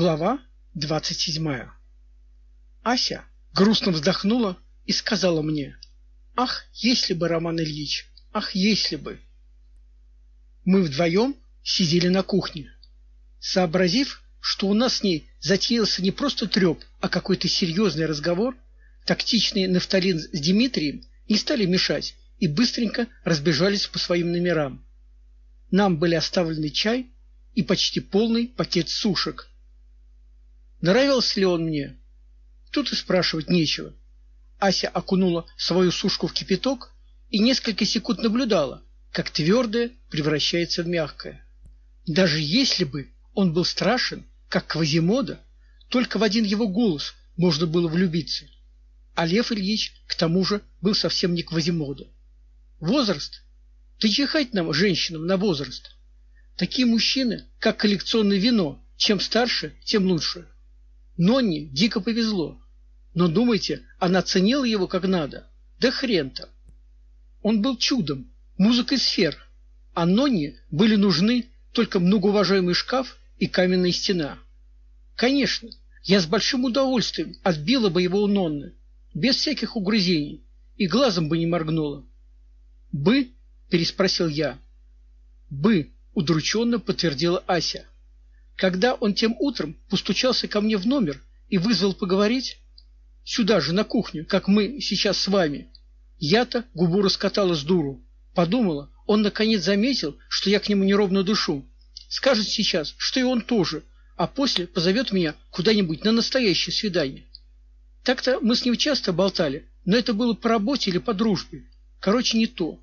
Глава двадцать седьмая. Ася грустно вздохнула и сказала мне: "Ах, если бы Роман Ильич, ах, если бы". Мы вдвоем сидели на кухне. Сообразив, что у нас с ней затеялся не просто треп, а какой-то серьезный разговор, тактичный Нафталин с Дмитрием не стали мешать и быстренько разбежались по своим номерам. Нам были оставлены чай и почти полный пакет сушек. Нравился ли он мне? Тут и спрашивать нечего. Ася окунула свою сушку в кипяток и несколько секунд наблюдала, как твердое превращается в мягкое. Даже если бы он был страшен, как Квазимода, только в один его голос можно было влюбиться. А Лев Ильич, к тому же, был совсем не Квазимода. Возраст? Ты чихать нам, женщинам, на возраст. Такие мужчины, как коллекционное вино, чем старше, тем лучше. Нонне дико повезло. Но думайте, она ценила его как надо. Да хрен-то. Он был чудом, музыкой сфер. А Нонне были нужны только многоуважаемый шкаф и каменная стена. Конечно, я с большим удовольствием отбила бы его у Нонны, без всяких угрызений, и глазом бы не моргнула. «Бы?» – переспросил я. «Бы», – удрученно подтвердила Ася. Когда он тем утром постучался ко мне в номер и вызвал поговорить, сюда же, на кухню, как мы сейчас с вами, я-то губу раскатала с дуру. Подумала, он наконец заметил, что я к нему неровно душу. Скажет сейчас, что и он тоже, а после позовет меня куда-нибудь на настоящее свидание. Так-то мы с ним часто болтали, но это было по работе или по дружбе. Короче, не то.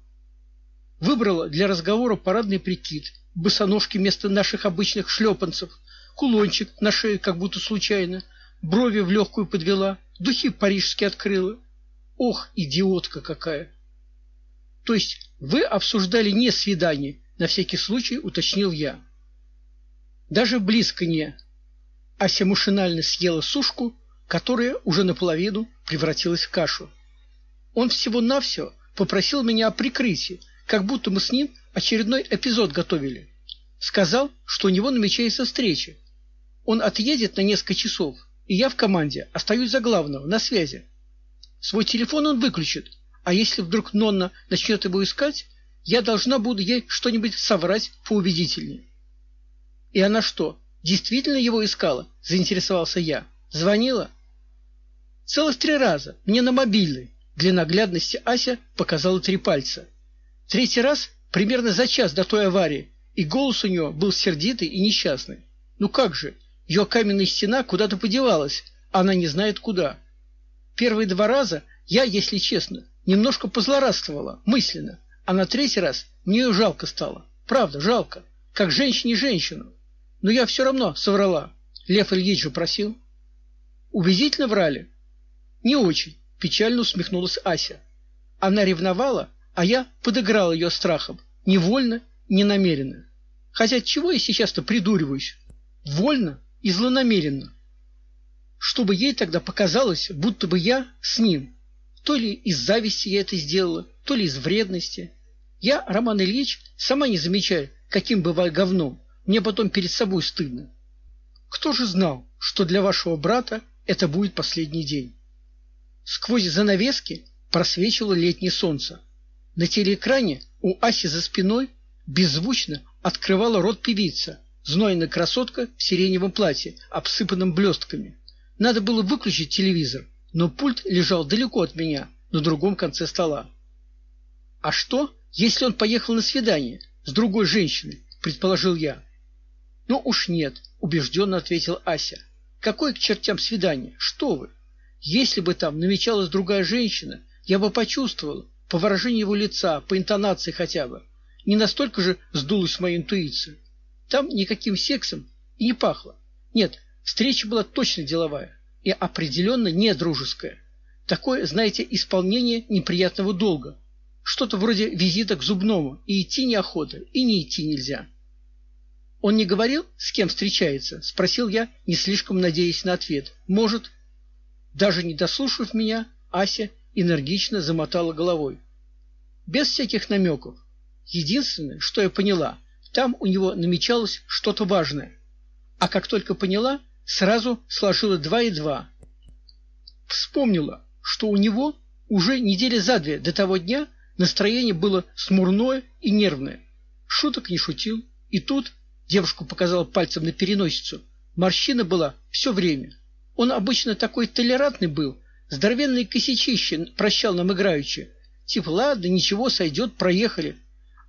Выбрала для разговора парадный прикид, босоножки вместо наших обычных шлепанцев, кулончик на шее как будто случайно, брови в легкую подвела, духи парижские открыла. Ох, идиотка какая! То есть вы обсуждали не свидание, на всякий случай уточнил я. Даже близко не. Ася машинально съела сушку, которая уже наполовину превратилась в кашу. Он всего-навсего попросил меня о прикрытии, как будто мы с ним очередной эпизод готовили. Сказал, что у него намечается встреча. Он отъедет на несколько часов, и я в команде остаюсь за главного, на связи. Свой телефон он выключит, а если вдруг Нонна начнет его искать, я должна буду ей что-нибудь соврать поубедительнее. И она что, действительно его искала? заинтересовался я. Звонила? Целых три раза, мне на мобильный. Для наглядности Ася показала три пальца. Третий раз примерно за час до той аварии, и голос у нее был сердитый и несчастный. Ну как же? Ее каменная стена куда-то подевалась, а она не знает куда. Первые два раза я, если честно, немножко позлорадствовала мысленно, а на третий раз мне ее жалко стало. Правда, жалко, как женщине женщину. Но я все равно соврала. Лев Ильич же просил. Убедительно врали? Не очень, печально усмехнулась Ася. Она ревновала, а я подыграл ее страхом, невольно, не намеренно. Хотя чего я сейчас-то придуриваюсь? Вольно и злонамеренно. Чтобы ей тогда показалось, будто бы я с ним. То ли из зависти я это сделала, то ли из вредности. Я, Роман Ильич, сама не замечаю, каким бываю говном. Мне потом перед собой стыдно. Кто же знал, что для вашего брата это будет последний день? Сквозь занавески просвечивало летнее солнце. На телеэкране у Аси за спиной беззвучно открывала рот певица, знойная красотка в сиреневом платье, обсыпанном блестками. Надо было выключить телевизор, но пульт лежал далеко от меня, на другом конце стола. А что, если он поехал на свидание с другой женщиной, предположил я. Ну уж нет, убежденно ответил Ася. Какое к чертям свидание? Что вы? Если бы там намечалась другая женщина, я бы почувствовала, по выражению его лица, по интонации хотя бы. Не настолько же сдулась моя интуиция. Там никаким сексом и не пахло. Нет, встреча была точно деловая и определенно не дружеская. Такое, знаете, исполнение неприятного долга. Что-то вроде визита к зубному, и идти неохота, и не идти нельзя. Он не говорил, с кем встречается, спросил я, не слишком надеясь на ответ. Может, даже не дослушав меня, Ася энергично замотала головой. Без всяких намеков. Единственное, что я поняла, там у него намечалось что-то важное. А как только поняла, сразу сложила два и два. Вспомнила, что у него уже недели за две до того дня настроение было смурное и нервное. Шуток не шутил, и тут девушку показала пальцем на переносицу. Морщина была все время. Он обычно такой толерантный был, здоровенные косячище прощал нам играючи. Типа, ладно, ничего, сойдет, проехали.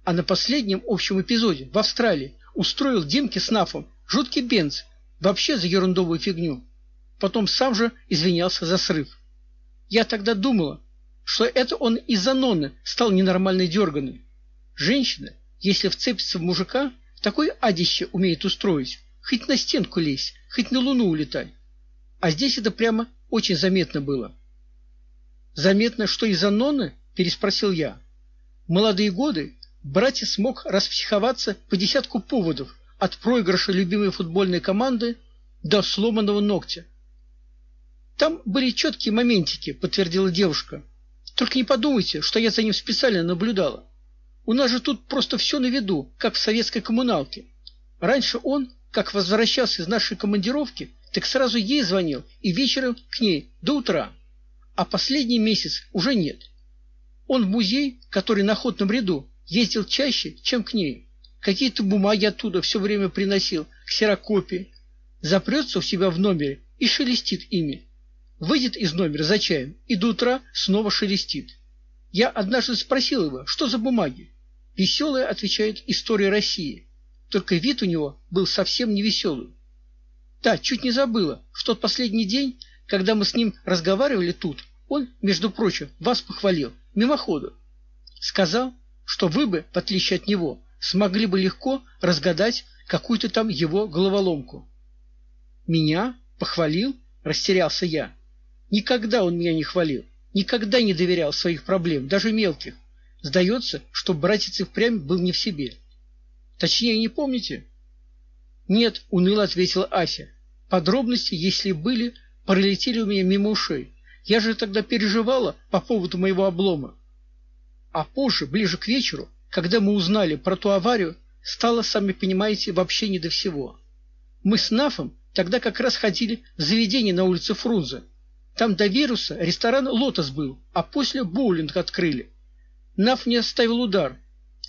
А на последнем общем эпизоде в Австралии устроил Димке с Нафом жуткий бенз, вообще за ерундовую фигню. Потом сам же извинялся за срыв. Я тогда думала, что это он из-за Нонны стал ненормальной дерганой. Женщина, если вцепится в мужика, такое адище умеет устроить. Хоть на стенку лезь, хоть на луну улетай. А здесь это прямо очень заметно было. Заметно, что из-за Нонны? переспросил я. В молодые годы братец смог распсиховаться по десятку поводов, от проигрыша любимой футбольной команды до сломанного ногтя. Там были четкие моментики, подтвердила девушка. Только не подумайте, что я за ним специально наблюдала. У нас же тут просто все на виду, как в советской коммуналке. Раньше он, как возвращался из нашей командировки, так сразу ей звонил и вечером к ней до утра. А последний месяц уже нет. Он в музей, который на ходном ряду, ездил чаще, чем к ней. Какие-то бумаги оттуда все время приносил, ксерокопии. Запрется у себя в номере и шелестит ими. Выйдет из номера за чаем и до утра снова шелестит. Я однажды спросил его, что за бумаги. Веселая, отвечает, история России. Только вид у него был совсем не веселый. Да, чуть не забыла. В тот последний день, когда мы с ним разговаривали тут, он, между прочим, вас похвалил мимоходу. Сказал, что вы бы, в отличие от него, смогли бы легко разгадать какую-то там его головоломку. Меня похвалил, растерялся я. Никогда он меня не хвалил, никогда не доверял своих проблем, даже мелких. Сдается, что братец и впрямь был не в себе. Точнее, не помните? Нет, уныло ответила Ася. Подробности, если были, пролетели у меня мимо ушей. Я же тогда переживала по поводу моего облома. А позже, ближе к вечеру, когда мы узнали про ту аварию, стало, сами понимаете, вообще не до всего. Мы с Нафом тогда как раз ходили в заведение на улице Фрунзе. Там до вируса ресторан Лотос был, а после боулинг открыли. Наф не оставил удар.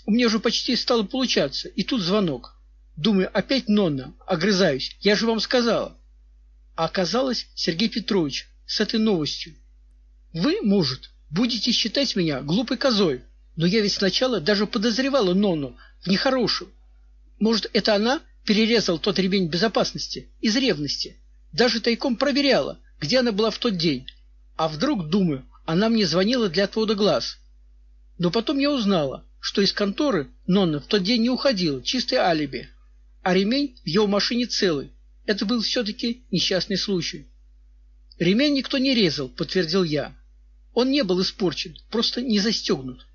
У меня уже почти стало получаться, и тут звонок. Думаю, опять Нонна, огрызаюсь. Я же вам сказала. А оказалось, Сергей Петрович с этой новостью. Вы, может, будете считать меня глупой козой, но я ведь сначала даже подозревала Нонну в нехорошем. Может, это она перерезала тот ремень безопасности из ревности. Даже тайком проверяла, где она была в тот день. А вдруг, думаю, она мне звонила для отвода глаз. Но потом я узнала, что из конторы Нонна в тот день не уходила, чистое алиби. А ремень в его машине целый. Это был все таки несчастный случай. Ремень никто не резал, подтвердил я. Он не был испорчен, просто не застегнут.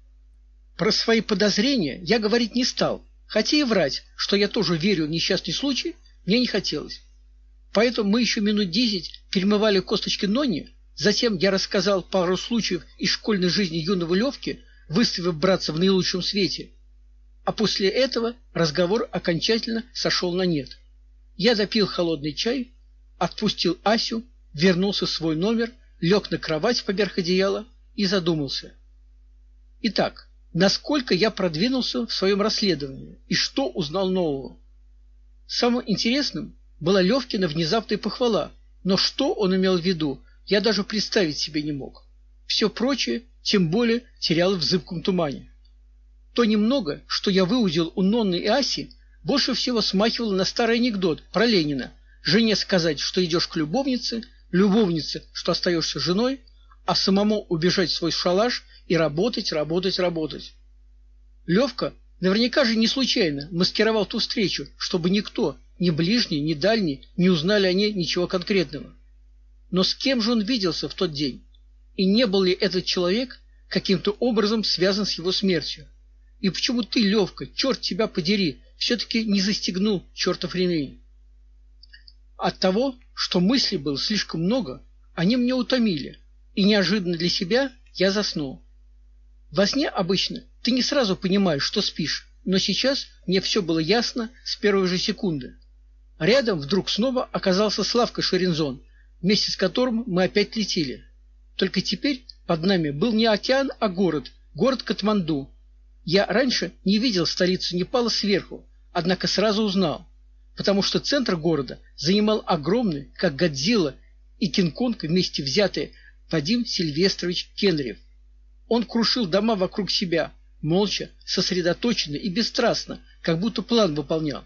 Про свои подозрения я говорить не стал, хотя и врать, что я тоже верю в несчастный случай, мне не хотелось. Поэтому мы еще минут десять перемывали косточки Нони, затем я рассказал пару случаев из школьной жизни юного Левки, выставив братца в наилучшем свете. А после этого разговор окончательно сошел на нет. Я допил холодный чай, отпустил Асю, вернулся в свой номер лег на кровать поверх одеяла и задумался. Итак, насколько я продвинулся в своем расследовании и что узнал нового? Самым интересным была Левкина внезапная похвала, но что он имел в виду, я даже представить себе не мог. Все прочее, тем более, терял в зыбком тумане. То немного, что я выудил у Нонны и Аси, больше всего смахивало на старый анекдот про Ленина. Жене сказать, что идешь к любовнице, любовнице, что остаешься женой, а самому убежать в свой шалаш и работать, работать, работать. Левка наверняка же не случайно маскировал ту встречу, чтобы никто, ни ближний, ни дальний, не узнали о ней ничего конкретного. Но с кем же он виделся в тот день? И не был ли этот человек каким-то образом связан с его смертью? И почему ты, Левка, черт тебя подери, все таки не застегнул чертов ремень? От того, что мыслей было слишком много, они меня утомили, и неожиданно для себя я заснул. Во сне обычно ты не сразу понимаешь, что спишь, но сейчас мне все было ясно с первой же секунды. Рядом вдруг снова оказался Славка Шерензон, вместе с которым мы опять летели. Только теперь под нами был не океан, а город, город Катманду. Я раньше не видел столицу Непала сверху, однако сразу узнал, потому что центр города занимал огромный, как Годзилла и Кинг-Конг вместе взятые Вадим Сильвестрович Кенрев. Он крушил дома вокруг себя, молча, сосредоточенно и бесстрастно, как будто план выполнял.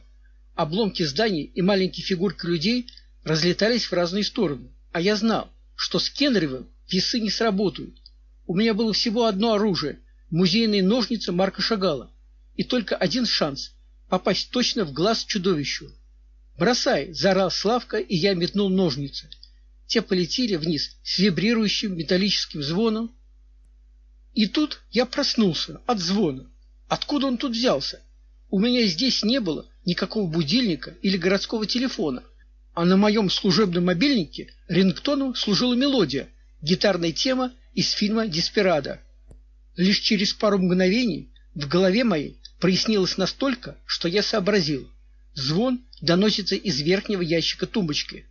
Обломки зданий и маленькие фигурки людей разлетались в разные стороны, а я знал, что с Кенревым весы не сработают. У меня было всего одно оружие музейные ножницы Марка Шагала, и только один шанс попасть точно в глаз чудовищу. "Бросай!" заорал Славка, и я метнул ножницы. Те полетели вниз с вибрирующим металлическим звоном. И тут я проснулся от звона. Откуда он тут взялся? У меня здесь не было никакого будильника или городского телефона, а на моем служебном мобильнике рингтоном служила мелодия, гитарная тема из фильма Деспирадо. Лишь через пару мгновений в голове моей прояснилось настолько, что я сообразил. Звон доносится из верхнего ящика тумбочки.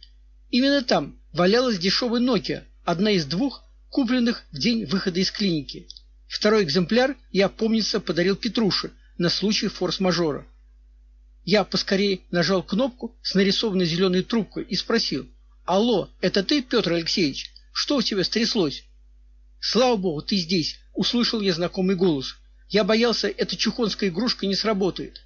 Именно там валялась дешевая Nokia, одна из двух, купленных в день выхода из клиники. Второй экземпляр я, помнится, подарил Петруше на случай форс-мажора. Я поскорее нажал кнопку с нарисованной зеленой трубкой и спросил: "Алло, это ты, Петр Алексеевич? Что у тебя стряслось?" "Слава богу, ты здесь", услышал я знакомый голос. Я боялся, эта чухонская игрушка не сработает.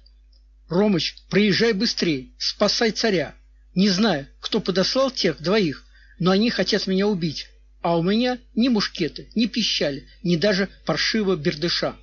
Ромыч, приезжай быстрее, спасай царя. Не знаю, кто подослал тех двоих, но они хотят меня убить. А у меня ни мушкеты, ни пищали, ни даже паршивого бердыша.